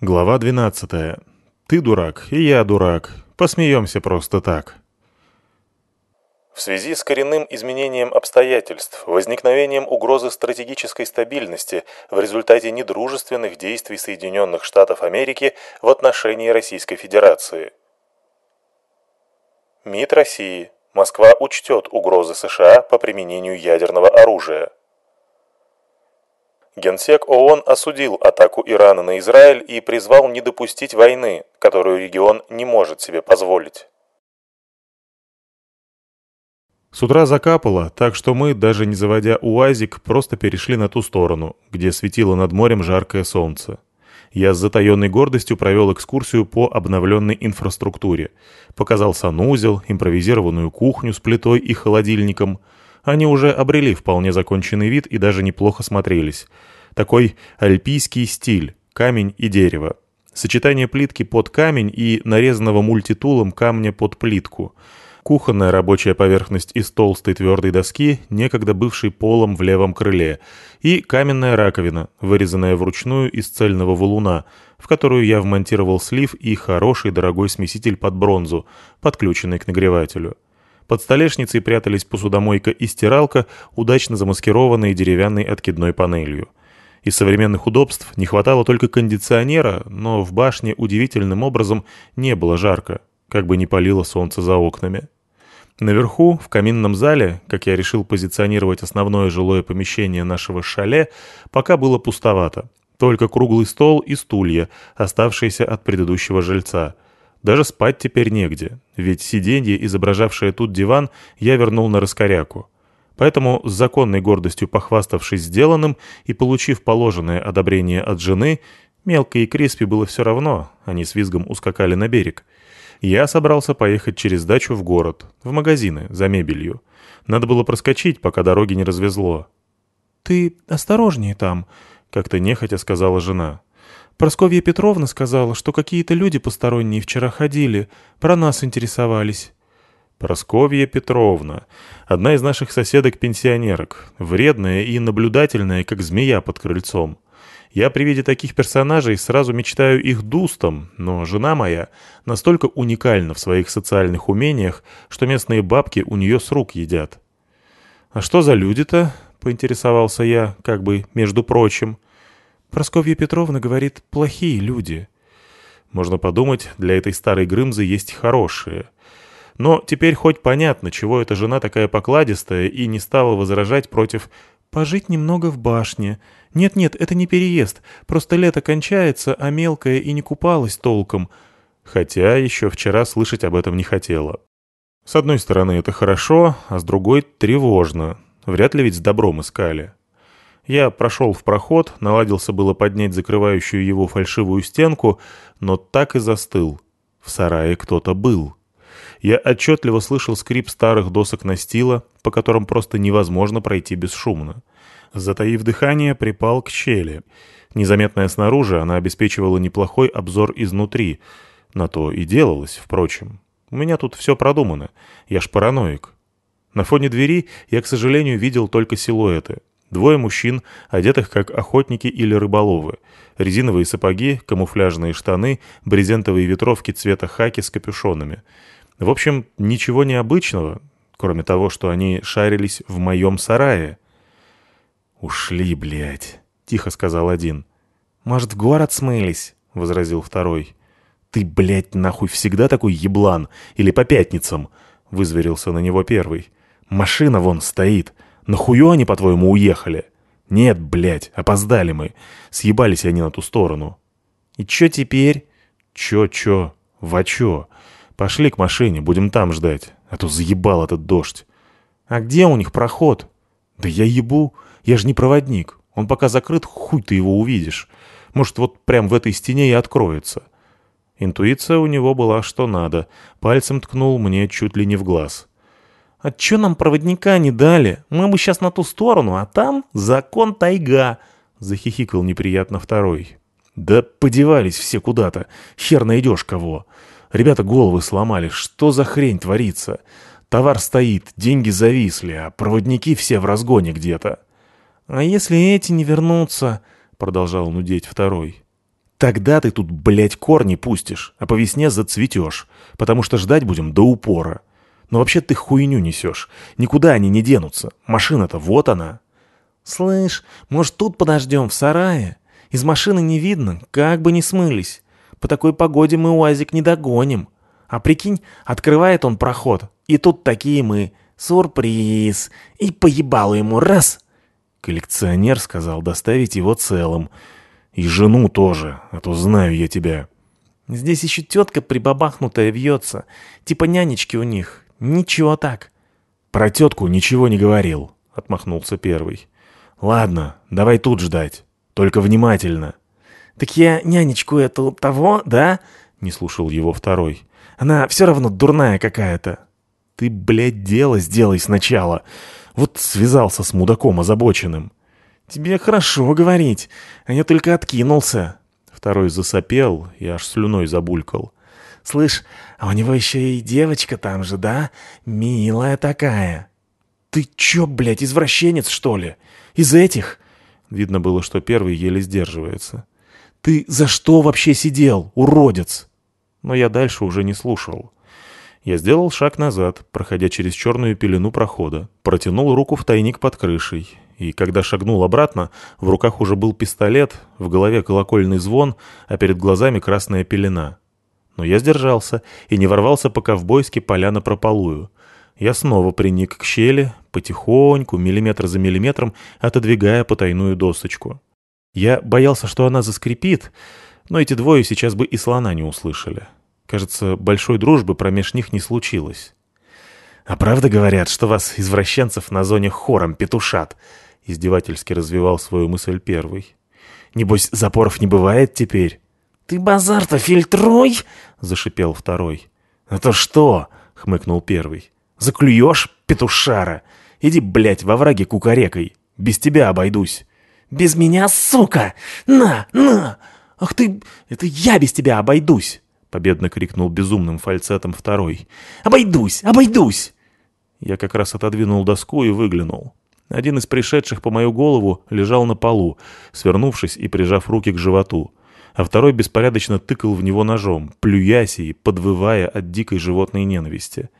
Глава 12. Ты дурак, и я дурак. Посмеемся просто так. В связи с коренным изменением обстоятельств, возникновением угрозы стратегической стабильности в результате недружественных действий Соединенных Штатов Америки в отношении Российской Федерации. МИД России. Москва учтет угрозы США по применению ядерного оружия. Генсек ООН осудил атаку Ирана на Израиль и призвал не допустить войны, которую регион не может себе позволить. С утра закапало, так что мы, даже не заводя УАЗик, просто перешли на ту сторону, где светило над морем жаркое солнце. Я с затаенной гордостью провел экскурсию по обновленной инфраструктуре. Показал санузел, импровизированную кухню с плитой и холодильником – они уже обрели вполне законченный вид и даже неплохо смотрелись. Такой альпийский стиль, камень и дерево. Сочетание плитки под камень и нарезанного мультитулом камня под плитку. Кухонная рабочая поверхность из толстой твердой доски, некогда бывшей полом в левом крыле, и каменная раковина, вырезанная вручную из цельного валуна, в которую я вмонтировал слив и хороший дорогой смеситель под бронзу, подключенный к нагревателю. Под столешницей прятались посудомойка и стиралка, удачно замаскированные деревянной откидной панелью. Из современных удобств не хватало только кондиционера, но в башне удивительным образом не было жарко, как бы не палило солнце за окнами. Наверху, в каминном зале, как я решил позиционировать основное жилое помещение нашего шале, пока было пустовато. Только круглый стол и стулья, оставшиеся от предыдущего жильца – даже спать теперь негде, ведь сиденье, изображавшее тут диван, я вернул на раскоряку. Поэтому, с законной гордостью похваставшись сделанным и получив положенное одобрение от жены, мелко и Криспи было все равно, они с визгом ускакали на берег. Я собрался поехать через дачу в город, в магазины, за мебелью. Надо было проскочить, пока дороги не развезло. «Ты осторожнее там», — как-то нехотя сказала жена. Просковья Петровна сказала, что какие-то люди посторонние вчера ходили, про нас интересовались». Просковья Петровна, одна из наших соседок-пенсионерок, вредная и наблюдательная, как змея под крыльцом. Я при виде таких персонажей сразу мечтаю их дустом, но жена моя настолько уникальна в своих социальных умениях, что местные бабки у нее с рук едят. «А что за люди-то?» — поинтересовался я, как бы между прочим. Просковья Петровна говорит, плохие люди. Можно подумать, для этой старой Грымзы есть хорошие. Но теперь хоть понятно, чего эта жена такая покладистая и не стала возражать против «пожить немного в башне». Нет-нет, это не переезд, просто лето кончается, а мелкая и не купалась толком. Хотя еще вчера слышать об этом не хотела. С одной стороны, это хорошо, а с другой — тревожно. Вряд ли ведь с добром искали. Я прошел в проход, наладился было поднять закрывающую его фальшивую стенку, но так и застыл. В сарае кто-то был. Я отчетливо слышал скрип старых досок настила, по которым просто невозможно пройти бесшумно. Затаив дыхание, припал к щели. Незаметная снаружи, она обеспечивала неплохой обзор изнутри. На то и делалось, впрочем. У меня тут все продумано. Я ж параноик. На фоне двери я, к сожалению, видел только силуэты. Двое мужчин, одетых как охотники или рыболовы. Резиновые сапоги, камуфляжные штаны, брезентовые ветровки цвета хаки с капюшонами. В общем, ничего необычного, кроме того, что они шарились в моем сарае. «Ушли, блядь», — тихо сказал один. «Может, в город смылись?» — возразил второй. «Ты, блядь, нахуй всегда такой еблан? Или по пятницам?» — вызверился на него первый. «Машина вон стоит. Нахую они, по-твоему, уехали? Нет, блядь, опоздали мы. Съебались они на ту сторону. И чё теперь? Чё-чё? Во чё? Пошли к машине, будем там ждать. А то заебал этот дождь. А где у них проход? Да я ебу. Я же не проводник. Он пока закрыт, хуй ты его увидишь. Может, вот прям в этой стене и откроется. Интуиция у него была что надо. Пальцем ткнул мне чуть ли не в глаз. А чё нам проводника не дали? Мы бы сейчас на ту сторону, а там закон тайга!» Захихикал неприятно второй. «Да подевались все куда-то. Хер найдешь кого. Ребята головы сломали. Что за хрень творится? Товар стоит, деньги зависли, а проводники все в разгоне где-то». «А если эти не вернутся?» — продолжал нудеть второй. Тогда ты тут, блядь, корни пустишь, а по весне зацветешь, потому что ждать будем до упора. Но вообще ты хуйню несешь. Никуда они не денутся. Машина-то вот она. Слышь, может тут подождем, в сарае? Из машины не видно, как бы не смылись. По такой погоде мы УАЗик не догоним. А прикинь, открывает он проход, и тут такие мы. Сюрприз. И поебало ему раз. Коллекционер сказал доставить его целым. И жену тоже, а то знаю я тебя. Здесь еще тетка прибабахнутая вьется. Типа нянечки у них. Ничего так. Про тетку ничего не говорил, отмахнулся первый. Ладно, давай тут ждать. Только внимательно. Так я нянечку эту того, да? Не слушал его второй. Она все равно дурная какая-то. Ты, блядь, дело сделай сначала. Вот связался с мудаком озабоченным. Тебе хорошо говорить, а я только откинулся. Второй засопел и аж слюной забулькал. «Слышь, а у него еще и девочка там же, да? Милая такая». «Ты чё, блядь, извращенец, что ли? Из этих?» Видно было, что первый еле сдерживается. «Ты за что вообще сидел, уродец?» Но я дальше уже не слушал. Я сделал шаг назад, проходя через черную пелену прохода, протянул руку в тайник под крышей, и когда шагнул обратно, в руках уже был пистолет, в голове колокольный звон, а перед глазами красная пелена. Но я сдержался и не ворвался по-ковбойски поля на прополую. Я снова приник к щели, потихоньку, миллиметр за миллиметром, отодвигая потайную досочку. Я боялся, что она заскрипит, но эти двое сейчас бы и слона не услышали. Кажется, большой дружбы промеж них не случилось. «А правда говорят, что вас, извращенцев, на зоне хором петушат?» — издевательски развивал свою мысль первый. «Небось, запоров не бывает теперь?» «Ты базар-то фильтруй!» — зашипел второй. «А то что?» — хмыкнул первый. «Заклюешь, петушара? Иди, блядь, во враге кукарекой. Без тебя обойдусь». «Без меня, сука! На, на! Ах ты, это я без тебя обойдусь!» Победно крикнул безумным фальцетом второй. «Обойдусь! Обойдусь!» Я как раз отодвинул доску и выглянул. Один из пришедших по мою голову лежал на полу, свернувшись и прижав руки к животу, а второй беспорядочно тыкал в него ножом, плюясь и подвывая от дикой животной ненависти.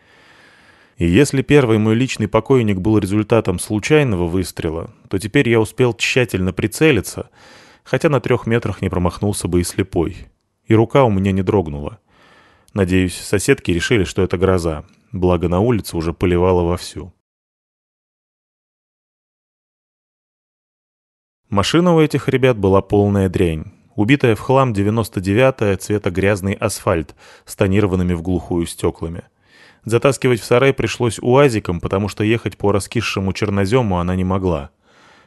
И если первый мой личный покойник был результатом случайного выстрела, то теперь я успел тщательно прицелиться, хотя на трех метрах не промахнулся бы и слепой и рука у меня не дрогнула. Надеюсь, соседки решили, что это гроза, благо на улице уже поливало вовсю. Машина у этих ребят была полная дрянь. Убитая в хлам 99-я цвета грязный асфальт с тонированными в глухую стеклами. Затаскивать в сарай пришлось уазиком, потому что ехать по раскисшему чернозему она не могла.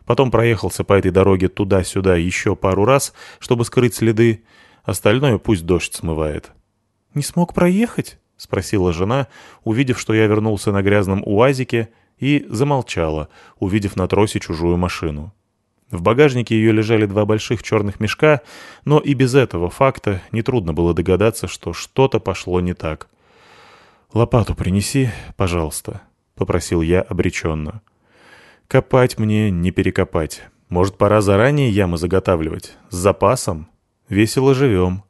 Потом проехался по этой дороге туда-сюда еще пару раз, чтобы скрыть следы, Остальное пусть дождь смывает. «Не смог проехать?» — спросила жена, увидев, что я вернулся на грязном уазике, и замолчала, увидев на тросе чужую машину. В багажнике ее лежали два больших черных мешка, но и без этого факта нетрудно было догадаться, что что-то пошло не так. «Лопату принеси, пожалуйста», — попросил я обреченно. «Копать мне не перекопать. Может, пора заранее ямы заготавливать? С запасом?» Весело живем.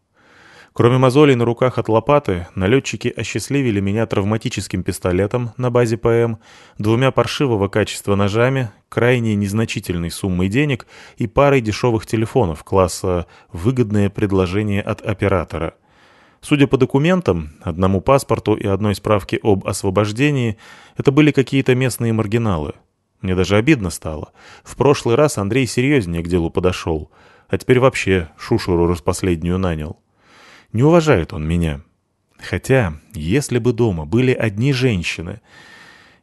Кроме мозолей на руках от лопаты, налетчики осчастливили меня травматическим пистолетом на базе ПМ, двумя паршивого качества ножами, крайне незначительной суммой денег и парой дешевых телефонов класса «выгодное предложение от оператора». Судя по документам, одному паспорту и одной справке об освобождении, это были какие-то местные маргиналы. Мне даже обидно стало. В прошлый раз Андрей серьезнее к делу подошел — а теперь вообще шушуру распоследнюю нанял. Не уважает он меня. Хотя, если бы дома были одни женщины...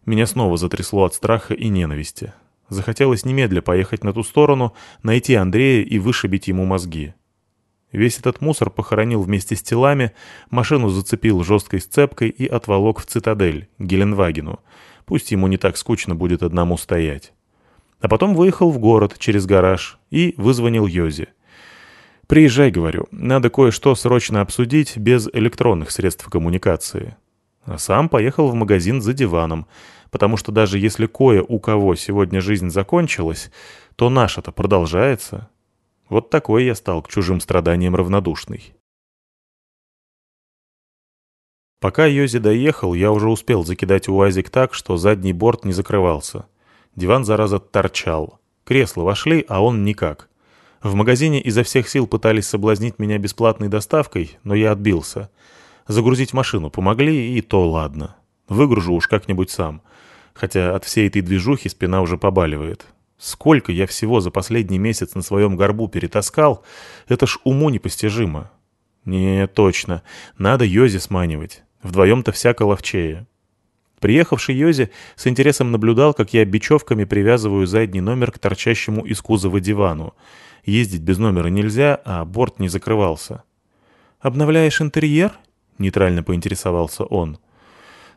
Меня снова затрясло от страха и ненависти. Захотелось немедля поехать на ту сторону, найти Андрея и вышибить ему мозги. Весь этот мусор похоронил вместе с телами, машину зацепил жесткой сцепкой и отволок в цитадель, Геленвагену. Пусть ему не так скучно будет одному стоять. А потом выехал в город через гараж и вызвонил Йозе. «Приезжай, — говорю, — надо кое-что срочно обсудить без электронных средств коммуникации». А сам поехал в магазин за диваном, потому что даже если кое у кого сегодня жизнь закончилась, то наша-то продолжается. Вот такой я стал к чужим страданиям равнодушный. Пока Йози доехал, я уже успел закидать УАЗик так, что задний борт не закрывался. Диван, зараза, торчал. Кресла вошли, а он никак. В магазине изо всех сил пытались соблазнить меня бесплатной доставкой, но я отбился. Загрузить машину помогли, и то ладно. Выгружу уж как-нибудь сам. Хотя от всей этой движухи спина уже побаливает. Сколько я всего за последний месяц на своем горбу перетаскал, это ж уму непостижимо. Не, точно. Надо Йози сманивать. Вдвоем-то всяко ловчее. Приехавший Йози с интересом наблюдал, как я бечевками привязываю задний номер к торчащему из кузова дивану. Ездить без номера нельзя, а борт не закрывался. «Обновляешь интерьер?» — нейтрально поинтересовался он.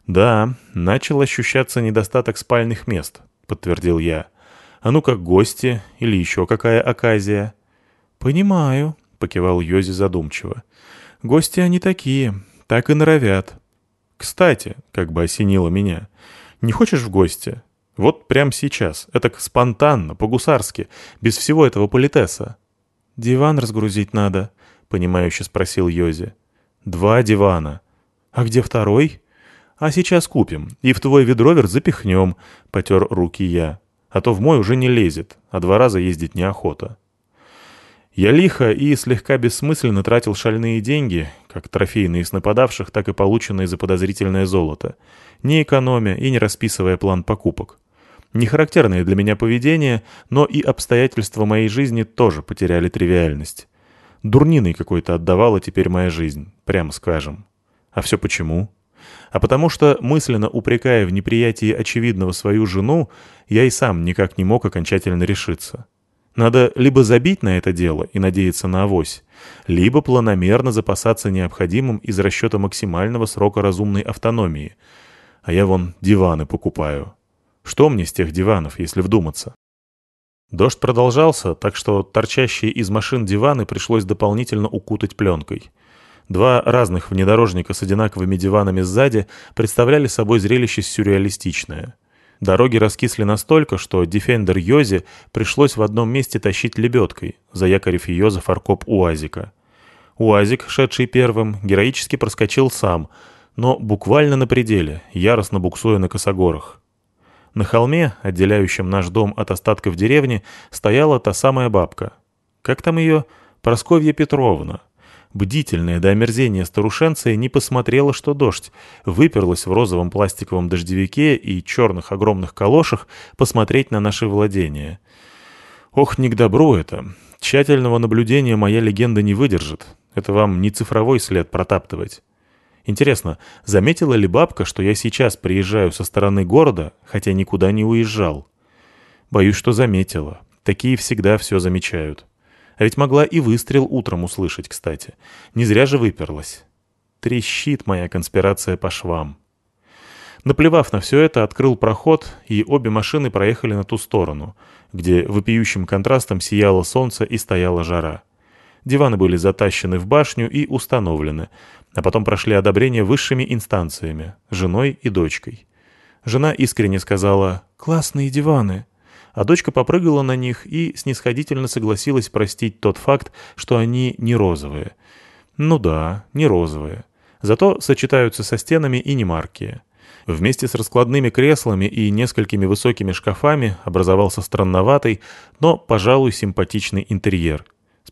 «Да, начал ощущаться недостаток спальных мест», — подтвердил я. «А ну как гости или еще какая оказия?» «Понимаю», — покивал Йози задумчиво. «Гости они такие, так и норовят. Кстати, как бы осенило меня, не хочешь в гости? Вот прямо сейчас, это спонтанно, по-гусарски, без всего этого политеса. «Диван разгрузить надо», — понимающе спросил Йози. «Два дивана. А где второй?» «А сейчас купим, и в твой ведровер запихнем», — потер руки я. «А то в мой уже не лезет, а два раза ездить неохота». Я лихо и слегка бессмысленно тратил шальные деньги, как трофейные с нападавших, так и полученные за подозрительное золото, не экономя и не расписывая план покупок. Нехарактерное для меня поведение, но и обстоятельства моей жизни тоже потеряли тривиальность. Дурниной какой-то отдавала теперь моя жизнь, прямо скажем. А все почему? А потому что, мысленно упрекая в неприятии очевидного свою жену, я и сам никак не мог окончательно решиться. Надо либо забить на это дело и надеяться на авось, либо планомерно запасаться необходимым из расчета максимального срока разумной автономии. А я вон диваны покупаю. Что мне с тех диванов, если вдуматься? Дождь продолжался, так что торчащие из машин диваны пришлось дополнительно укутать пленкой. Два разных внедорожника с одинаковыми диванами сзади представляли собой зрелище сюрреалистичное — Дороги раскисли настолько, что Дефендер Йози пришлось в одном месте тащить лебедкой, заякорив ее за фаркоп УАЗика. УАЗик, шедший первым, героически проскочил сам, но буквально на пределе, яростно буксуя на косогорах. На холме, отделяющем наш дом от остатков деревни, стояла та самая бабка. Как там ее? Просковья Петровна бдительная до омерзения старушенция не посмотрела, что дождь, выперлась в розовом пластиковом дождевике и черных огромных калошах посмотреть на наши владения. Ох, не к добру это. Тщательного наблюдения моя легенда не выдержит. Это вам не цифровой след протаптывать. Интересно, заметила ли бабка, что я сейчас приезжаю со стороны города, хотя никуда не уезжал? Боюсь, что заметила. Такие всегда все замечают. А ведь могла и выстрел утром услышать, кстати. Не зря же выперлась. Трещит моя конспирация по швам. Наплевав на все это, открыл проход, и обе машины проехали на ту сторону, где вопиющим контрастом сияло солнце и стояла жара. Диваны были затащены в башню и установлены, а потом прошли одобрение высшими инстанциями, женой и дочкой. Жена искренне сказала «Классные диваны» а дочка попрыгала на них и снисходительно согласилась простить тот факт, что они не розовые. Ну да, не розовые. Зато сочетаются со стенами и не маркие. Вместе с раскладными креслами и несколькими высокими шкафами образовался странноватый, но, пожалуй, симпатичный интерьер.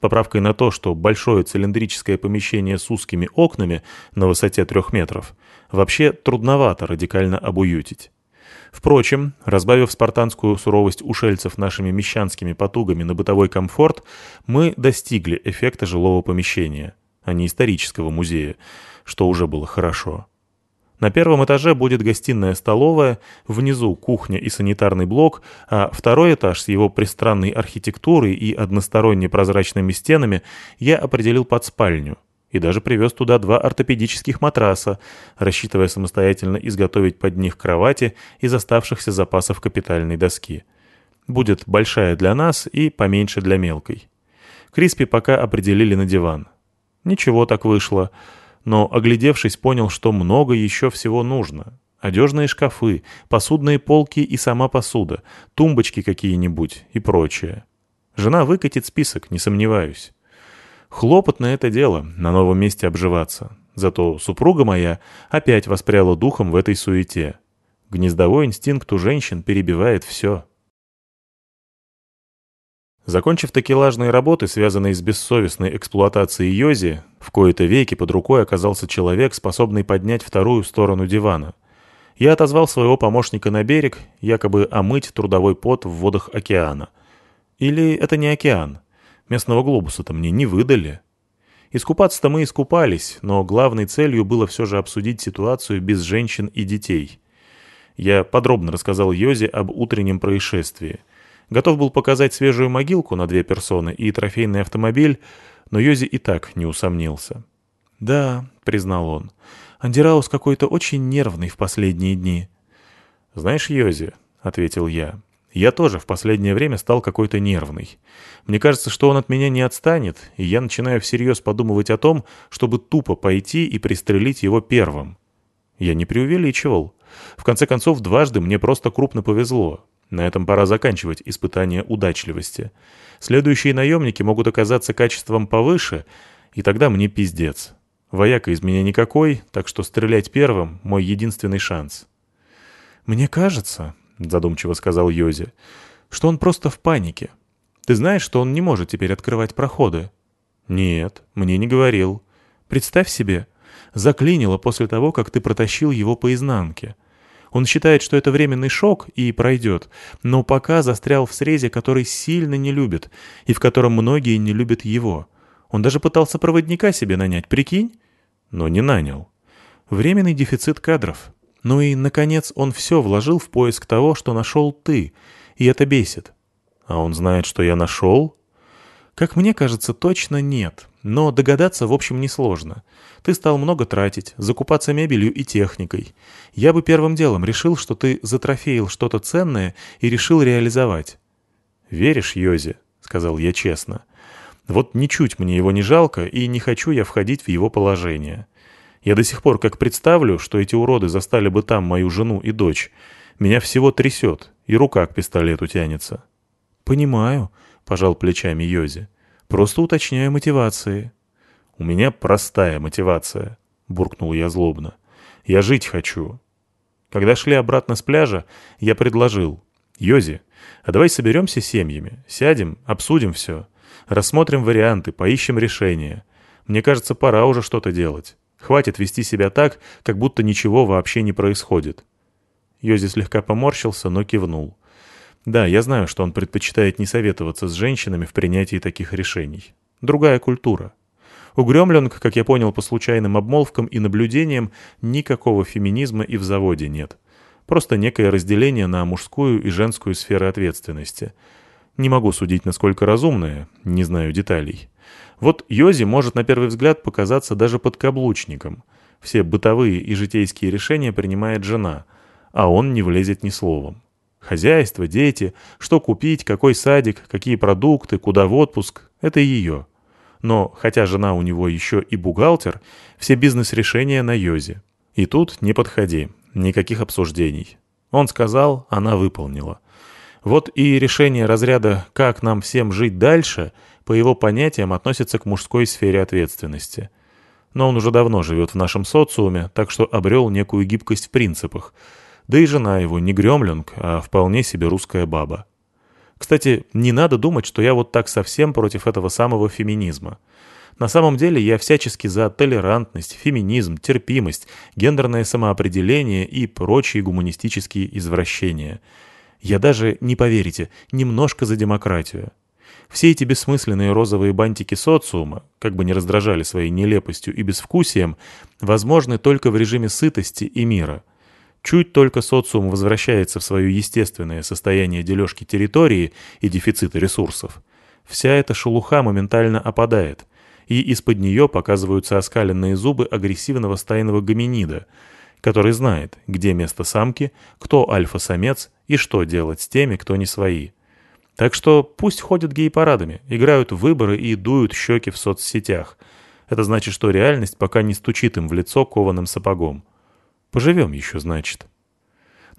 Поправкой на то, что большое цилиндрическое помещение с узкими окнами на высоте трех метров вообще трудновато радикально обуютить. Впрочем, разбавив спартанскую суровость ушельцев нашими мещанскими потугами на бытовой комфорт, мы достигли эффекта жилого помещения, а не исторического музея, что уже было хорошо. На первом этаже будет гостиная-столовая, внизу кухня и санитарный блок, а второй этаж с его пристранной архитектурой и односторонне прозрачными стенами я определил под спальню, и даже привез туда два ортопедических матраса, рассчитывая самостоятельно изготовить под них кровати из оставшихся запасов капитальной доски. Будет большая для нас и поменьше для мелкой. Криспи пока определили на диван. Ничего так вышло, но, оглядевшись, понял, что много еще всего нужно. Одежные шкафы, посудные полки и сама посуда, тумбочки какие-нибудь и прочее. Жена выкатит список, не сомневаюсь. Хлопотное это дело, на новом месте обживаться. Зато супруга моя опять воспряла духом в этой суете. Гнездовой инстинкт у женщин перебивает все. Закончив такелажные работы, связанные с бессовестной эксплуатацией Йози, в кои-то веки под рукой оказался человек, способный поднять вторую сторону дивана. Я отозвал своего помощника на берег, якобы омыть трудовой пот в водах океана. Или это не океан? Местного глобуса-то мне не выдали. Искупаться-то мы искупались, но главной целью было все же обсудить ситуацию без женщин и детей. Я подробно рассказал Йозе об утреннем происшествии — Готов был показать свежую могилку на две персоны и трофейный автомобиль, но Йози и так не усомнился. «Да», — признал он, — «Андираус какой-то очень нервный в последние дни». «Знаешь, Йози», — ответил я, — «я тоже в последнее время стал какой-то нервный. Мне кажется, что он от меня не отстанет, и я начинаю всерьез подумывать о том, чтобы тупо пойти и пристрелить его первым». Я не преувеличивал. В конце концов, дважды мне просто крупно повезло. На этом пора заканчивать испытание удачливости. Следующие наемники могут оказаться качеством повыше, и тогда мне пиздец. Вояка из меня никакой, так что стрелять первым — мой единственный шанс. «Мне кажется», — задумчиво сказал Йози, — «что он просто в панике. Ты знаешь, что он не может теперь открывать проходы?» «Нет, мне не говорил. Представь себе, заклинило после того, как ты протащил его по изнанке. Он считает, что это временный шок и пройдет, но пока застрял в срезе, который сильно не любит, и в котором многие не любят его. Он даже пытался проводника себе нанять, прикинь? Но не нанял. Временный дефицит кадров. Ну и, наконец, он все вложил в поиск того, что нашел ты, и это бесит. А он знает, что я нашел? Как мне кажется, точно нет. Но догадаться, в общем, несложно. Ты стал много тратить, закупаться мебелью и техникой. Я бы первым делом решил, что ты затрофеил что-то ценное и решил реализовать. «Веришь, Йози?» — сказал я честно. «Вот ничуть мне его не жалко, и не хочу я входить в его положение. Я до сих пор как представлю, что эти уроды застали бы там мою жену и дочь. Меня всего трясет, и рука к пистолету тянется». «Понимаю», — пожал плечами Йози. «Просто уточняю мотивации». «У меня простая мотивация», — буркнул я злобно. «Я жить хочу». Когда шли обратно с пляжа, я предложил. «Йози, а давай соберемся семьями, сядем, обсудим все, рассмотрим варианты, поищем решения. Мне кажется, пора уже что-то делать. Хватит вести себя так, как будто ничего вообще не происходит». Йози слегка поморщился, но кивнул. Да, я знаю, что он предпочитает не советоваться с женщинами в принятии таких решений. Другая культура. У Гремленг, как я понял по случайным обмолвкам и наблюдениям, никакого феминизма и в заводе нет. Просто некое разделение на мужскую и женскую сферы ответственности. Не могу судить, насколько разумное, не знаю деталей. Вот Йози может на первый взгляд показаться даже подкаблучником. Все бытовые и житейские решения принимает жена, а он не влезет ни словом. Хозяйство, дети, что купить, какой садик, какие продукты, куда в отпуск — это ее. Но, хотя жена у него еще и бухгалтер, все бизнес-решения на Йозе. И тут не подходи, никаких обсуждений. Он сказал, она выполнила. Вот и решение разряда «как нам всем жить дальше» по его понятиям относится к мужской сфере ответственности. Но он уже давно живет в нашем социуме, так что обрел некую гибкость в принципах — да и жена его не гремлинг, а вполне себе русская баба. Кстати, не надо думать, что я вот так совсем против этого самого феминизма. На самом деле я всячески за толерантность, феминизм, терпимость, гендерное самоопределение и прочие гуманистические извращения. Я даже, не поверите, немножко за демократию. Все эти бессмысленные розовые бантики социума, как бы не раздражали своей нелепостью и безвкусием, возможны только в режиме сытости и мира – Чуть только социум возвращается в свое естественное состояние дележки территории и дефицита ресурсов, вся эта шелуха моментально опадает, и из-под нее показываются оскаленные зубы агрессивного стайного гоминида, который знает, где место самки, кто альфа-самец и что делать с теми, кто не свои. Так что пусть ходят гей-парадами, играют в выборы и дуют щеки в соцсетях. Это значит, что реальность пока не стучит им в лицо кованым сапогом. Поживем еще, значит.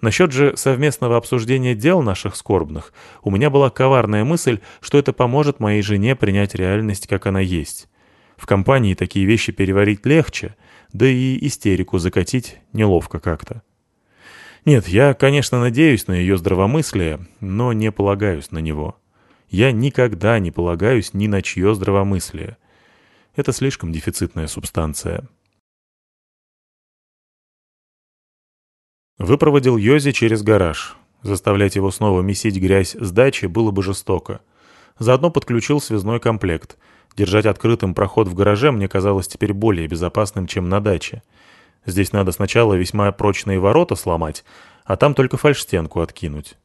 Насчет же совместного обсуждения дел наших скорбных, у меня была коварная мысль, что это поможет моей жене принять реальность, как она есть. В компании такие вещи переварить легче, да и истерику закатить неловко как-то. Нет, я, конечно, надеюсь на ее здравомыслие, но не полагаюсь на него. Я никогда не полагаюсь ни на чье здравомыслие. Это слишком дефицитная субстанция. Выпроводил Йози через гараж. Заставлять его снова месить грязь с дачи было бы жестоко. Заодно подключил связной комплект. Держать открытым проход в гараже мне казалось теперь более безопасным, чем на даче. Здесь надо сначала весьма прочные ворота сломать, а там только фальшстенку откинуть.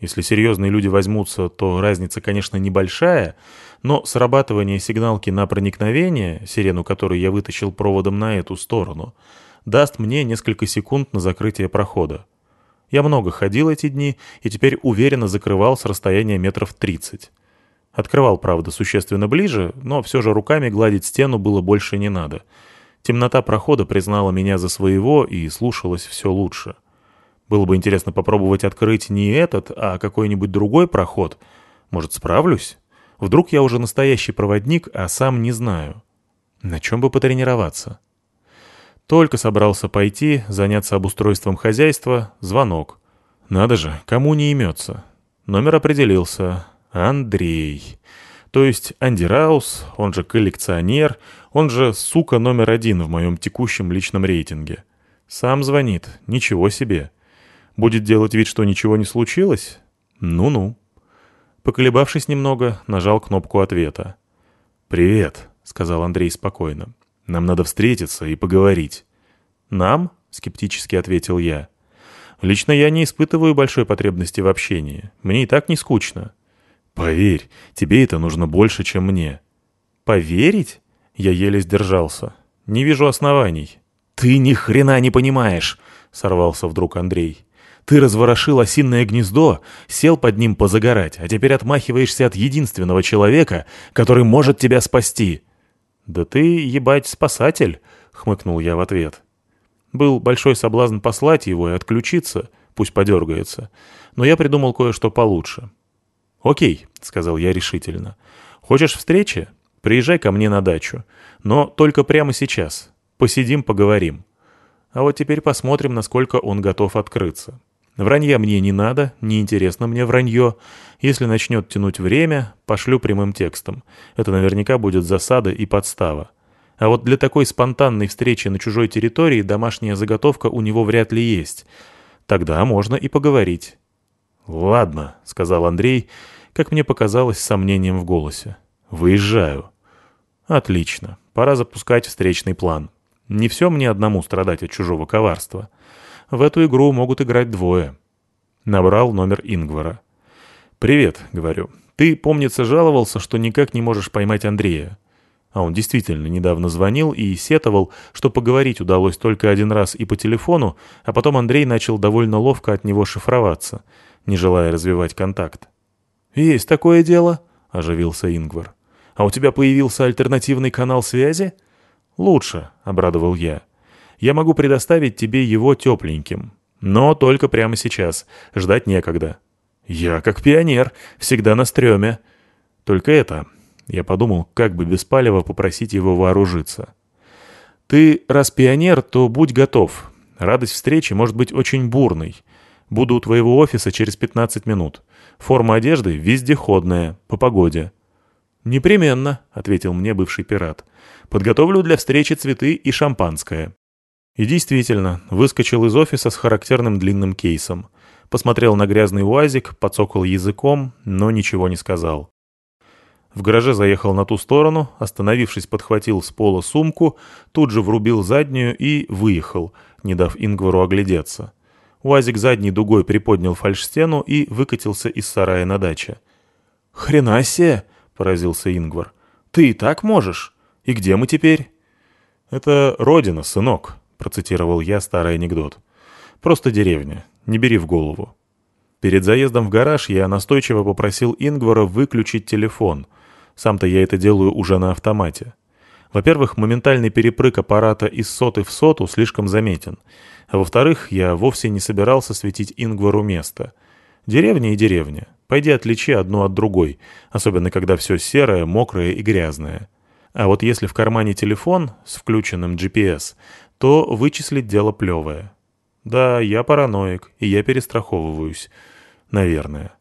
Если серьезные люди возьмутся, то разница, конечно, небольшая, но срабатывание сигналки на проникновение, сирену которой я вытащил проводом на эту сторону — даст мне несколько секунд на закрытие прохода. Я много ходил эти дни и теперь уверенно закрывал с расстояния метров 30. Открывал, правда, существенно ближе, но все же руками гладить стену было больше не надо. Темнота прохода признала меня за своего и слушалась все лучше. Было бы интересно попробовать открыть не этот, а какой-нибудь другой проход. Может, справлюсь? Вдруг я уже настоящий проводник, а сам не знаю. На чем бы потренироваться? Только собрался пойти, заняться обустройством хозяйства, звонок. Надо же, кому не имется. Номер определился. Андрей. То есть Анди Раус, он же коллекционер, он же сука номер один в моем текущем личном рейтинге. Сам звонит. Ничего себе. Будет делать вид, что ничего не случилось? Ну-ну. Поколебавшись немного, нажал кнопку ответа. «Привет», — сказал Андрей спокойно. Нам надо встретиться и поговорить». «Нам?» — скептически ответил я. «Лично я не испытываю большой потребности в общении. Мне и так не скучно». «Поверь, тебе это нужно больше, чем мне». «Поверить?» — я еле сдержался. «Не вижу оснований». «Ты ни хрена не понимаешь!» — сорвался вдруг Андрей. «Ты разворошил осинное гнездо, сел под ним позагорать, а теперь отмахиваешься от единственного человека, который может тебя спасти. «Да ты, ебать, спасатель!» — хмыкнул я в ответ. Был большой соблазн послать его и отключиться, пусть подергается, но я придумал кое-что получше. «Окей», — сказал я решительно. «Хочешь встречи? Приезжай ко мне на дачу. Но только прямо сейчас. Посидим, поговорим. А вот теперь посмотрим, насколько он готов открыться. Вранья мне не надо, не интересно мне вранье. Если начнет тянуть время, пошлю прямым текстом. Это наверняка будет засада и подстава. А вот для такой спонтанной встречи на чужой территории домашняя заготовка у него вряд ли есть. Тогда можно и поговорить. «Ладно», — сказал Андрей, как мне показалось, с сомнением в голосе. «Выезжаю». «Отлично. Пора запускать встречный план. Не все мне одному страдать от чужого коварства» в эту игру могут играть двое. Набрал номер Ингвара. «Привет», — говорю. «Ты, помнится, жаловался, что никак не можешь поймать Андрея». А он действительно недавно звонил и сетовал, что поговорить удалось только один раз и по телефону, а потом Андрей начал довольно ловко от него шифроваться, не желая развивать контакт. «Есть такое дело», — оживился Ингвар. «А у тебя появился альтернативный канал связи?» «Лучше», — обрадовал я я могу предоставить тебе его тепленьким. Но только прямо сейчас. Ждать некогда. Я, как пионер, всегда на стреме. Только это... Я подумал, как бы без палева попросить его вооружиться. Ты, раз пионер, то будь готов. Радость встречи может быть очень бурной. Буду у твоего офиса через 15 минут. Форма одежды вездеходная, по погоде. «Непременно», — ответил мне бывший пират. «Подготовлю для встречи цветы и шампанское». И действительно, выскочил из офиса с характерным длинным кейсом. Посмотрел на грязный уазик, подсокал языком, но ничего не сказал. В гараже заехал на ту сторону, остановившись, подхватил с пола сумку, тут же врубил заднюю и выехал, не дав Ингвару оглядеться. Уазик задней дугой приподнял фальшстену и выкатился из сарая на даче. «Хрена себе!» — поразился Ингвар. «Ты и так можешь? И где мы теперь?» «Это родина, сынок», процитировал я старый анекдот. «Просто деревня. Не бери в голову». Перед заездом в гараж я настойчиво попросил Ингвара выключить телефон. Сам-то я это делаю уже на автомате. Во-первых, моментальный перепрыг аппарата из соты в соту слишком заметен. А во-вторых, я вовсе не собирался светить Ингвару место. Деревня и деревня. Пойди отличи одну от другой, особенно когда все серое, мокрое и грязное. А вот если в кармане телефон с включенным GPS, то вычислить дело плевое. Да, я параноик, и я перестраховываюсь. Наверное.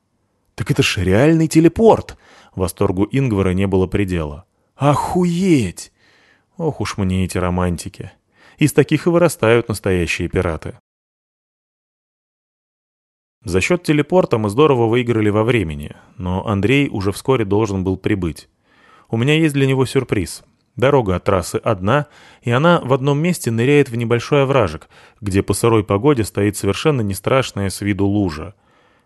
«Так это ж реальный телепорт!» Восторгу Ингвара не было предела. «Охуеть!» Ох уж мне эти романтики. Из таких и вырастают настоящие пираты. За счет телепорта мы здорово выиграли во времени, но Андрей уже вскоре должен был прибыть. У меня есть для него сюрприз. Дорога от трассы одна, и она в одном месте ныряет в небольшой овражек, где по сырой погоде стоит совершенно не страшная с виду лужа.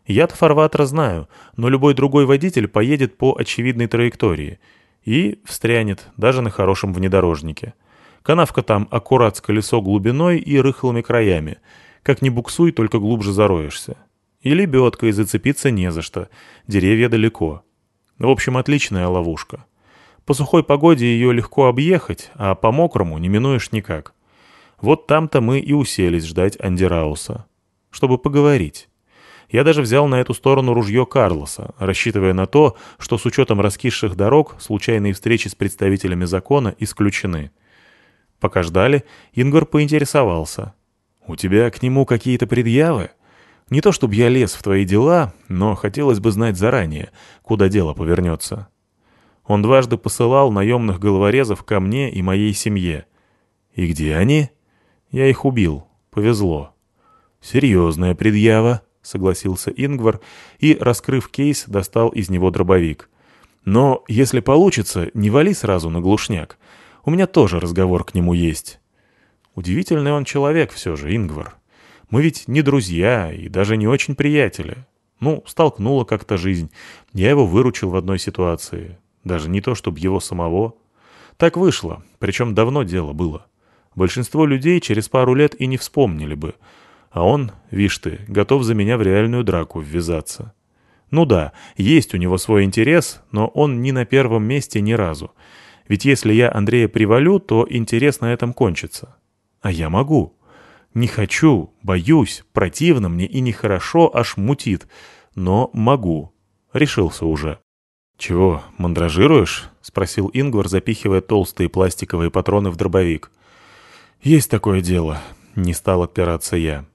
Я-то фарватера знаю, но любой другой водитель поедет по очевидной траектории и встрянет, даже на хорошем внедорожнике. Канавка там аккурат с колесо глубиной и рыхлыми краями. Как ни буксуй, только глубже зароешься. И лебедка, и зацепиться не за что. Деревья далеко. В общем, отличная ловушка. По сухой погоде ее легко объехать, а по мокрому не минуешь никак. Вот там-то мы и уселись ждать Андерауса. Чтобы поговорить. Я даже взял на эту сторону ружье Карлоса, рассчитывая на то, что с учетом раскисших дорог случайные встречи с представителями закона исключены. Пока ждали, Ингвар поинтересовался. «У тебя к нему какие-то предъявы? Не то чтобы я лез в твои дела, но хотелось бы знать заранее, куда дело повернется». Он дважды посылал наемных головорезов ко мне и моей семье. «И где они?» «Я их убил. Повезло». «Серьезная предъява», — согласился Ингвар и, раскрыв кейс, достал из него дробовик. «Но, если получится, не вали сразу на глушняк. У меня тоже разговор к нему есть. Удивительный он человек все же, Ингвар. Мы ведь не друзья и даже не очень приятели. Ну, столкнула как-то жизнь. Я его выручил в одной ситуации. Даже не то, чтобы его самого. Так вышло, причем давно дело было. Большинство людей через пару лет и не вспомнили бы. А он, вишь ты, готов за меня в реальную драку ввязаться. Ну да, есть у него свой интерес, но он не на первом месте ни разу. Ведь если я Андрея привалю, то интерес на этом кончится. А я могу. Не хочу, боюсь, противно мне и нехорошо, аж мутит. Но могу. Решился уже. «Чего, мандражируешь?» — спросил Ингвар, запихивая толстые пластиковые патроны в дробовик. «Есть такое дело», — не стал отпираться я.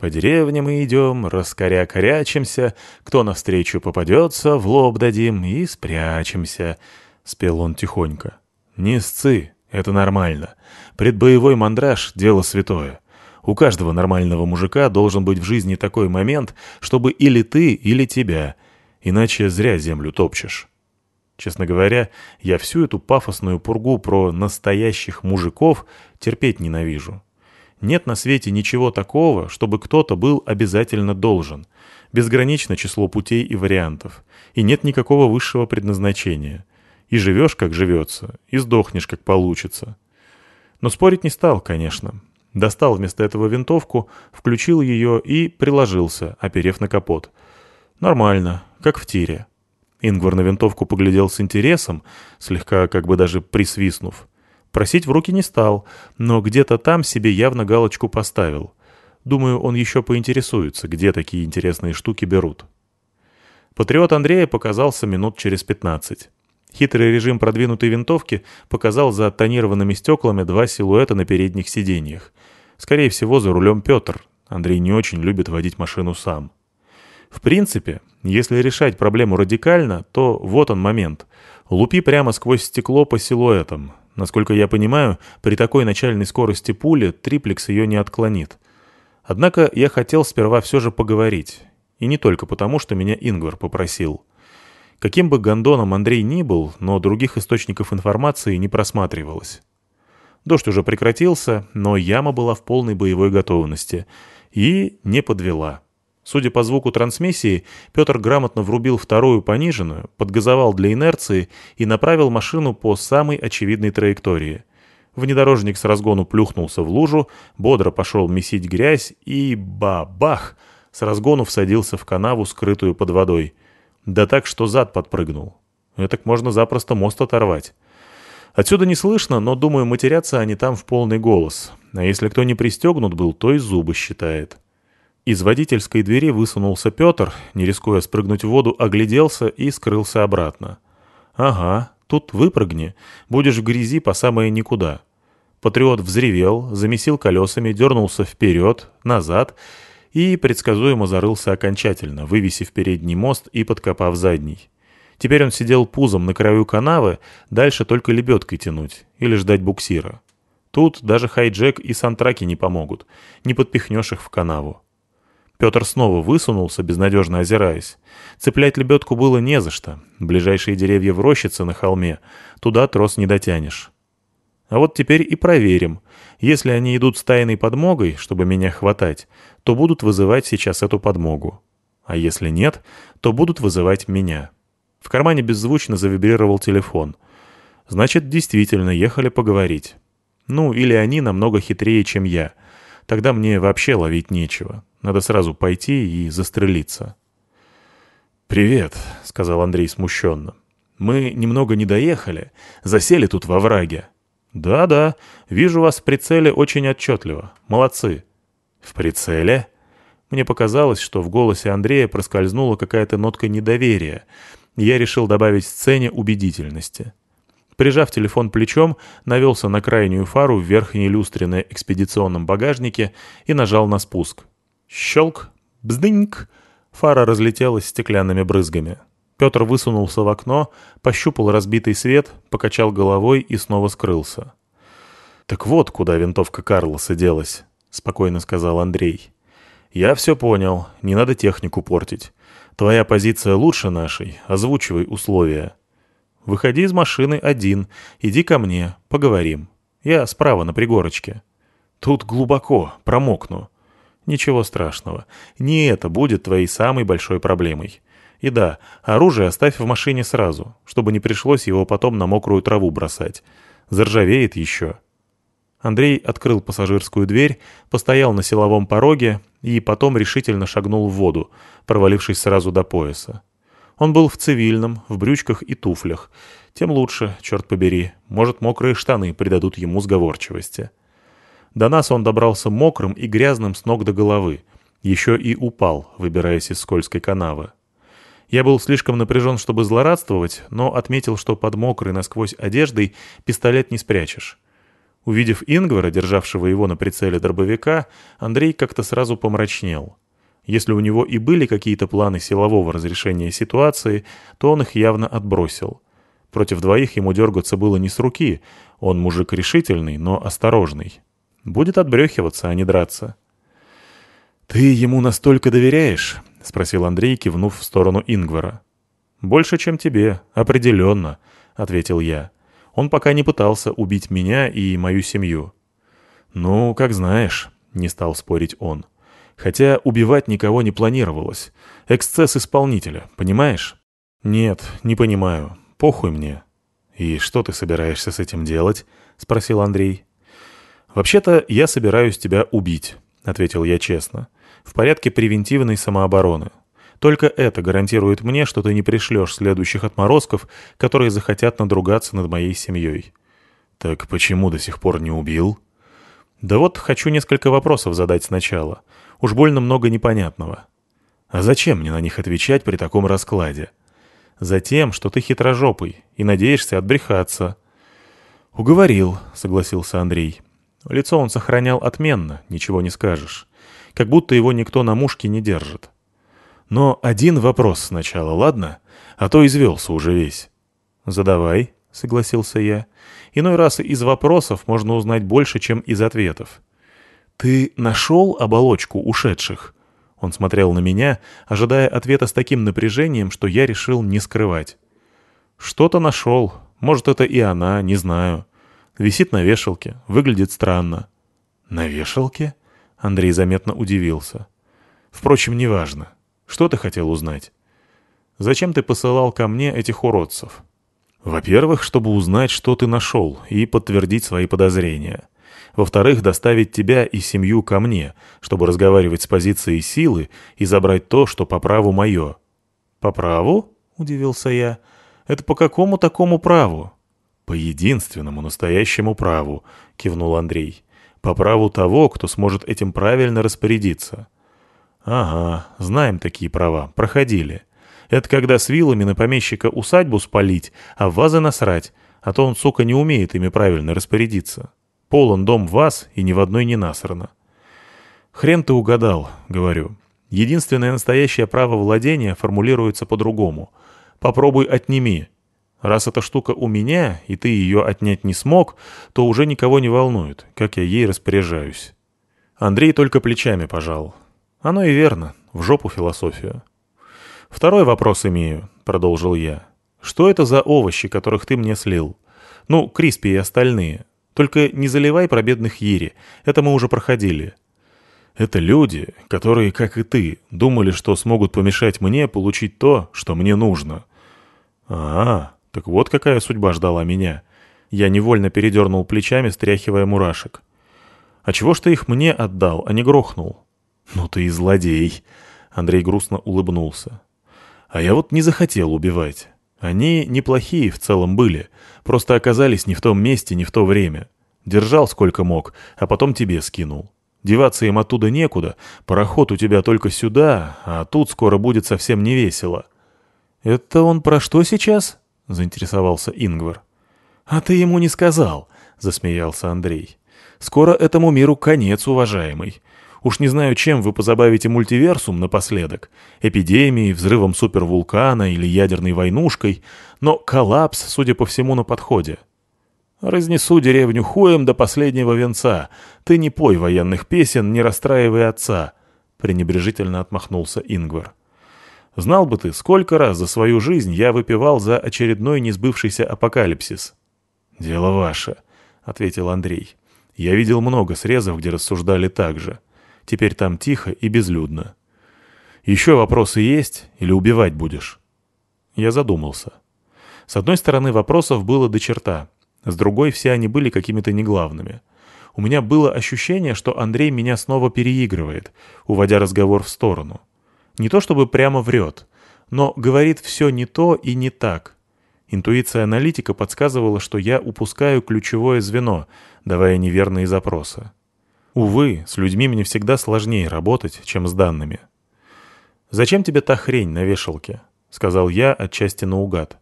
«По деревне мы идем, раскоря-корячимся, кто навстречу попадется, в лоб дадим и спрячемся. — спел он тихонько. «Не сцы, это нормально. Предбоевой мандраж — дело святое. У каждого нормального мужика должен быть в жизни такой момент, чтобы или ты, или тебя, иначе зря землю топчешь». Честно говоря, я всю эту пафосную пургу про настоящих мужиков терпеть ненавижу. Нет на свете ничего такого, чтобы кто-то был обязательно должен. Безгранично число путей и вариантов. И нет никакого высшего предназначения. И живешь, как живется, и сдохнешь, как получится. Но спорить не стал, конечно. Достал вместо этого винтовку, включил ее и приложился, оперев на капот. Нормально, как в тире. Ингвар на винтовку поглядел с интересом, слегка как бы даже присвистнув. Просить в руки не стал, но где-то там себе явно галочку поставил. Думаю, он еще поинтересуется, где такие интересные штуки берут. Патриот Андрея показался минут через пятнадцать. Хитрый режим продвинутой винтовки показал за тонированными стеклами два силуэта на передних сиденьях. Скорее всего, за рулем Петр. Андрей не очень любит водить машину сам. В принципе, если решать проблему радикально, то вот он момент. Лупи прямо сквозь стекло по силуэтам. Насколько я понимаю, при такой начальной скорости пули триплекс ее не отклонит. Однако я хотел сперва все же поговорить. И не только потому, что меня Ингвар попросил. Каким бы гондоном Андрей ни был, но других источников информации не просматривалось. Дождь уже прекратился, но яма была в полной боевой готовности. И не подвела. Судя по звуку трансмиссии, Петр грамотно врубил вторую пониженную, подгазовал для инерции и направил машину по самой очевидной траектории. Внедорожник с разгону плюхнулся в лужу, бодро пошел месить грязь и бабах! С разгону всадился в канаву, скрытую под водой. Да так, что зад подпрыгнул. Этак можно запросто мост оторвать. Отсюда не слышно, но, думаю, матерятся они там в полный голос. А если кто не пристегнут был, то и зубы считает. Из водительской двери высунулся Петр, не рискуя спрыгнуть в воду, огляделся и скрылся обратно. «Ага, тут выпрыгни, будешь в грязи по самое никуда». Патриот взревел, замесил колесами, дернулся вперед, назад и предсказуемо зарылся окончательно, вывесив передний мост и подкопав задний. Теперь он сидел пузом на краю канавы, дальше только лебедкой тянуть или ждать буксира. Тут даже хайджек и сантраки не помогут, не подпихнешь их в канаву. Петр снова высунулся, безнадежно озираясь. Цеплять лебедку было не за что. Ближайшие деревья в рощице на холме. Туда трос не дотянешь. А вот теперь и проверим. Если они идут с тайной подмогой, чтобы меня хватать, то будут вызывать сейчас эту подмогу. А если нет, то будут вызывать меня. В кармане беззвучно завибрировал телефон. Значит, действительно ехали поговорить. Ну, или они намного хитрее, чем я. Тогда мне вообще ловить нечего. Надо сразу пойти и застрелиться. «Привет», — сказал Андрей смущенно. «Мы немного не доехали, засели тут во враге». «Да-да, вижу вас в прицеле очень отчетливо. Молодцы». «В прицеле?» Мне показалось, что в голосе Андрея проскользнула какая-то нотка недоверия. Я решил добавить сцене убедительности. Прижав телефон плечом, навелся на крайнюю фару в верхней люстре на экспедиционном багажнике и нажал на спуск. Щелк, бздыньк, фара разлетелась стеклянными брызгами. Петр высунулся в окно, пощупал разбитый свет, покачал головой и снова скрылся. «Так вот, куда винтовка Карлоса делась», — спокойно сказал Андрей. «Я все понял, не надо технику портить. Твоя позиция лучше нашей, озвучивай условия. Выходи из машины один, иди ко мне, поговорим. Я справа на пригорочке. Тут глубоко, промокну. Ничего страшного. Не это будет твоей самой большой проблемой. И да, оружие оставь в машине сразу, чтобы не пришлось его потом на мокрую траву бросать. Заржавеет еще. Андрей открыл пассажирскую дверь, постоял на силовом пороге и потом решительно шагнул в воду, провалившись сразу до пояса. Он был в цивильном, в брючках и туфлях. Тем лучше, черт побери. Может, мокрые штаны придадут ему сговорчивости. До нас он добрался мокрым и грязным с ног до головы. Еще и упал, выбираясь из скользкой канавы. Я был слишком напряжен, чтобы злорадствовать, но отметил, что под мокрой насквозь одеждой пистолет не спрячешь. Увидев Ингвара, державшего его на прицеле дробовика, Андрей как-то сразу помрачнел. Если у него и были какие-то планы силового разрешения ситуации, то он их явно отбросил. Против двоих ему дергаться было не с руки, он мужик решительный, но осторожный. Будет отбрехиваться, а не драться. «Ты ему настолько доверяешь?» — спросил Андрей, кивнув в сторону Ингвара. «Больше, чем тебе, определенно», — ответил я. «Он пока не пытался убить меня и мою семью». «Ну, как знаешь», — не стал спорить он. «Хотя убивать никого не планировалось. Эксцесс исполнителя, понимаешь?» «Нет, не понимаю. Похуй мне». «И что ты собираешься с этим делать?» — спросил Андрей. «Вообще-то я собираюсь тебя убить», — ответил я честно, — «в порядке превентивной самообороны. Только это гарантирует мне, что ты не пришлешь следующих отморозков, которые захотят надругаться над моей семьей». «Так почему до сих пор не убил?» «Да вот хочу несколько вопросов задать сначала. Уж больно много непонятного». «А зачем мне на них отвечать при таком раскладе?» «Затем, что ты хитрожопый и надеешься отбрехаться». «Уговорил», — согласился Андрей. Лицо он сохранял отменно, ничего не скажешь. Как будто его никто на мушке не держит. Но один вопрос сначала, ладно? А то извелся уже весь. «Задавай», — согласился я. «Иной раз из вопросов можно узнать больше, чем из ответов». «Ты нашел оболочку ушедших?» Он смотрел на меня, ожидая ответа с таким напряжением, что я решил не скрывать. «Что-то нашел. Может, это и она, не знаю. Висит на вешалке. Выглядит странно». «На вешалке?» Андрей заметно удивился. «Впрочем, неважно. Что ты хотел узнать?» «Зачем ты посылал ко мне этих уродцев?» «Во-первых, чтобы узнать, что ты нашел, и подтвердить свои подозрения. Во-вторых, доставить тебя и семью ко мне, чтобы разговаривать с позиции силы и забрать то, что по праву мое». «По праву?» — удивился я. «Это по какому такому праву?» «По единственному настоящему праву», — кивнул Андрей. «По праву того, кто сможет этим правильно распорядиться». «Ага, знаем такие права, проходили. Это когда с вилами на помещика усадьбу спалить, а вазы насрать, а то он, сука, не умеет ими правильно распорядиться. Полон дом вас, и ни в одной не насрано». «Хрен ты угадал», — говорю. «Единственное настоящее право владения формулируется по-другому. Попробуй отними, Раз эта штука у меня, и ты ее отнять не смог, то уже никого не волнует, как я ей распоряжаюсь. Андрей только плечами пожал. Оно и верно, в жопу философию. Второй вопрос имею, продолжил я. Что это за овощи, которых ты мне слил? Ну, Криспи и остальные. Только не заливай про бедных Ири, это мы уже проходили. Это люди, которые, как и ты, думали, что смогут помешать мне получить то, что мне нужно. А, так вот какая судьба ждала меня. Я невольно передернул плечами, стряхивая мурашек. А чего ж ты их мне отдал, а не грохнул? Ну ты и злодей. Андрей грустно улыбнулся. А я вот не захотел убивать. Они неплохие в целом были, просто оказались не в том месте, не в то время. Держал сколько мог, а потом тебе скинул. Деваться им оттуда некуда, пароход у тебя только сюда, а тут скоро будет совсем не весело. «Это он про что сейчас?» — заинтересовался Ингвар. «А ты ему не сказал», — засмеялся Андрей. «Скоро этому миру конец, уважаемый. Уж не знаю, чем вы позабавите мультиверсум напоследок. Эпидемией, взрывом супервулкана или ядерной войнушкой, но коллапс, судя по всему, на подходе. Разнесу деревню хуем до последнего венца. Ты не пой военных песен, не расстраивай отца», — пренебрежительно отмахнулся Ингвар. Знал бы ты, сколько раз за свою жизнь я выпивал за очередной несбывшийся апокалипсис. «Дело ваше», — ответил Андрей. «Я видел много срезов, где рассуждали так же. Теперь там тихо и безлюдно. Еще вопросы есть или убивать будешь?» Я задумался. С одной стороны, вопросов было до черта, с другой все они были какими-то неглавными. У меня было ощущение, что Андрей меня снова переигрывает, уводя разговор в сторону. Не то чтобы прямо врет, но говорит все не то и не так. Интуиция аналитика подсказывала, что я упускаю ключевое звено, давая неверные запросы. Увы, с людьми мне всегда сложнее работать, чем с данными. «Зачем тебе та хрень на вешалке?» — сказал я отчасти наугад.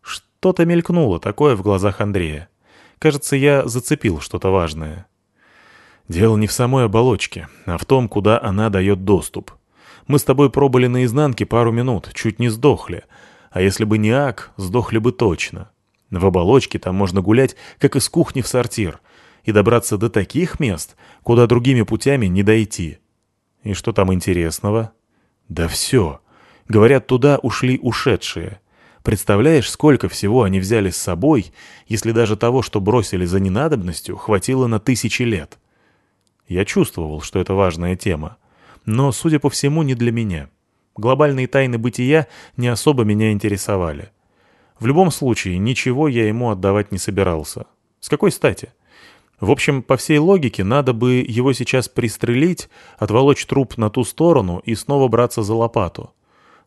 Что-то мелькнуло такое в глазах Андрея. Кажется, я зацепил что-то важное. Дело не в самой оболочке, а в том, куда она дает доступ. Мы с тобой пробыли наизнанке пару минут, чуть не сдохли. А если бы не ак, сдохли бы точно. В оболочке там можно гулять, как из кухни в сортир, и добраться до таких мест, куда другими путями не дойти. И что там интересного? Да все. Говорят, туда ушли ушедшие. Представляешь, сколько всего они взяли с собой, если даже того, что бросили за ненадобностью, хватило на тысячи лет? Я чувствовал, что это важная тема но, судя по всему, не для меня. Глобальные тайны бытия не особо меня интересовали. В любом случае, ничего я ему отдавать не собирался. С какой стати? В общем, по всей логике, надо бы его сейчас пристрелить, отволочь труп на ту сторону и снова браться за лопату.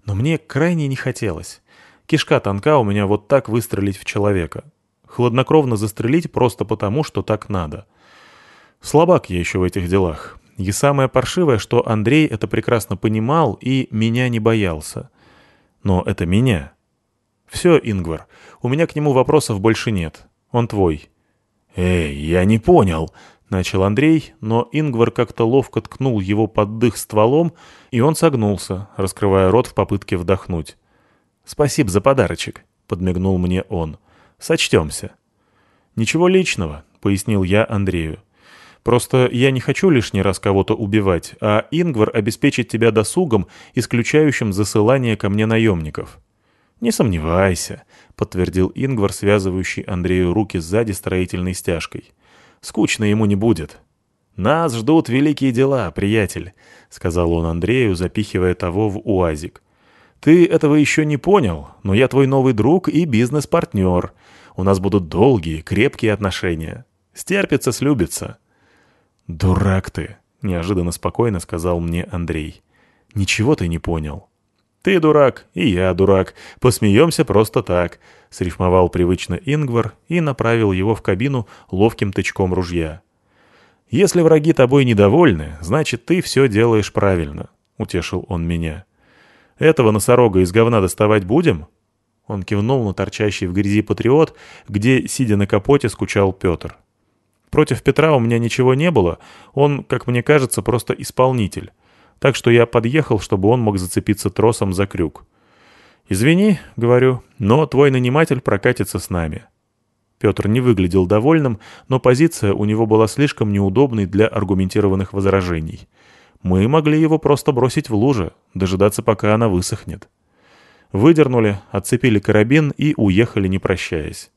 Но мне крайне не хотелось. Кишка тонка у меня вот так выстрелить в человека. Хладнокровно застрелить просто потому, что так надо. Слабак я еще в этих делах. И самое паршивое, что Андрей это прекрасно понимал и меня не боялся. Но это меня. Все, Ингвар, у меня к нему вопросов больше нет. Он твой. Эй, я не понял, начал Андрей, но Ингвар как-то ловко ткнул его под дых стволом, и он согнулся, раскрывая рот в попытке вдохнуть. «Спасибо за подарочек», — подмигнул мне он. «Сочтемся». «Ничего личного», — пояснил я Андрею. Просто я не хочу лишний раз кого-то убивать, а Ингвар обеспечит тебя досугом, исключающим засылание ко мне наемников». «Не сомневайся», — подтвердил Ингвар, связывающий Андрею руки сзади строительной стяжкой. «Скучно ему не будет». «Нас ждут великие дела, приятель», — сказал он Андрею, запихивая того в уазик. «Ты этого еще не понял, но я твой новый друг и бизнес-партнер. У нас будут долгие, крепкие отношения. Стерпится, слюбится». «Дурак ты!» — неожиданно спокойно сказал мне Андрей. «Ничего ты не понял. Ты дурак, и я дурак. Посмеемся просто так», — срифмовал привычно Ингвар и направил его в кабину ловким тычком ружья. «Если враги тобой недовольны, значит, ты все делаешь правильно», — утешил он меня. «Этого носорога из говна доставать будем?» Он кивнул на торчащий в грязи патриот, где, сидя на капоте, скучал Петр. Против Петра у меня ничего не было, он, как мне кажется, просто исполнитель. Так что я подъехал, чтобы он мог зацепиться тросом за крюк. «Извини», — говорю, — «но твой наниматель прокатится с нами». Петр не выглядел довольным, но позиция у него была слишком неудобной для аргументированных возражений. Мы могли его просто бросить в луже, дожидаться, пока она высохнет. Выдернули, отцепили карабин и уехали, не прощаясь.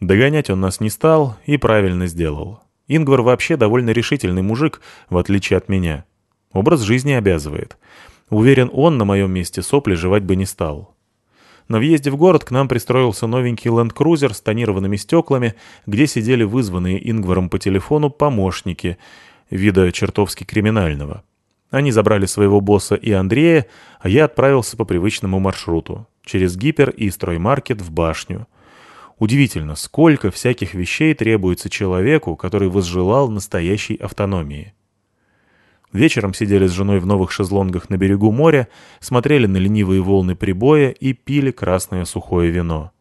Догонять он нас не стал и правильно сделал. Ингвар вообще довольно решительный мужик, в отличие от меня. Образ жизни обязывает. Уверен, он на моем месте сопли жевать бы не стал. На въезде в город к нам пристроился новенький ленд-крузер с тонированными стеклами, где сидели вызванные Ингваром по телефону помощники, вида чертовски криминального. Они забрали своего босса и Андрея, а я отправился по привычному маршруту, через гипер и строймаркет в башню. Удивительно, сколько всяких вещей требуется человеку, который возжелал настоящей автономии. Вечером сидели с женой в новых шезлонгах на берегу моря, смотрели на ленивые волны прибоя и пили красное сухое вино.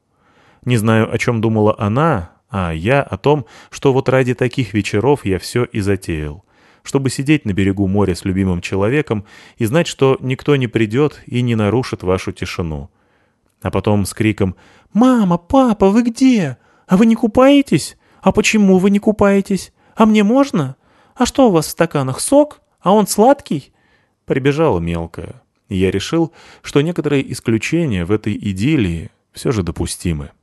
Не знаю, о чем думала она, а я о том, что вот ради таких вечеров я все и затеял чтобы сидеть на берегу моря с любимым человеком и знать, что никто не придет и не нарушит вашу тишину. А потом с криком «Мама, папа, вы где? А вы не купаетесь? А почему вы не купаетесь? А мне можно? А что у вас в стаканах, сок? А он сладкий?» Прибежала мелкая, я решил, что некоторые исключения в этой идиллии все же допустимы.